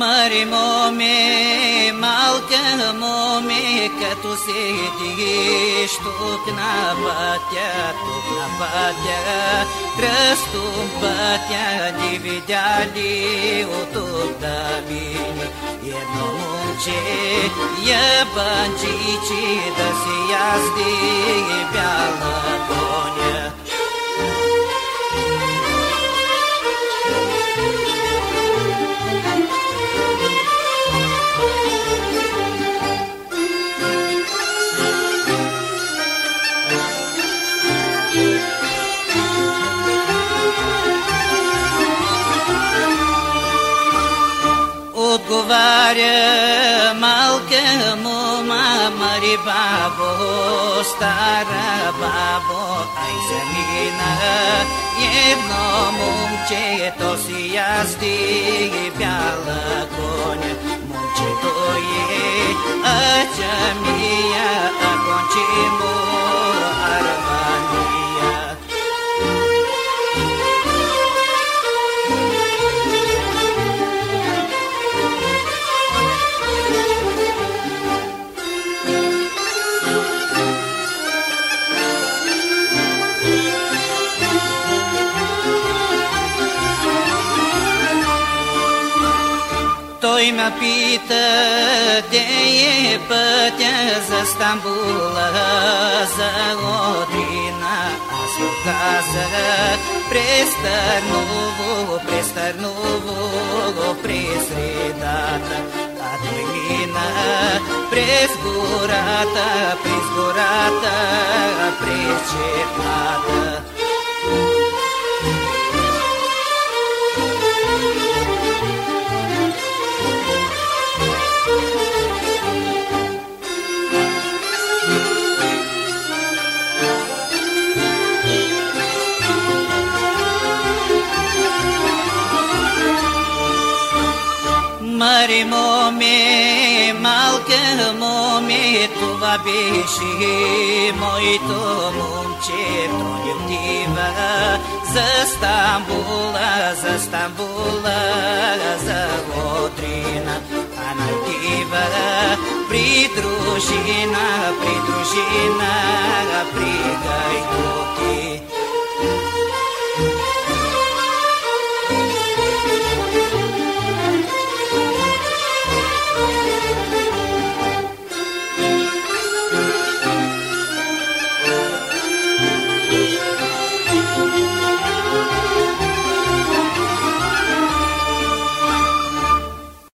Мари моме, малка моме, като седиш тук на пътя, тук на пътя, кръстом пътя, ни видя ли от тук да мини едно момче, ябанчичи vară malcă mu mari babo stara babo ai semina jedno mum ce to si jasti biala konja mum to je a mi ja a Той ме пита, де е пътя за Стамбула, за Одрина. Аз му казах, през Търново, през Търново, през средата. А той мина през гората, през гората, през черната. ماري مومي مالك مومي توبا بيشي مويتو مونче против тебя за Стамбула, за Стамбула, за готрина, а на тебя придружина, придружина.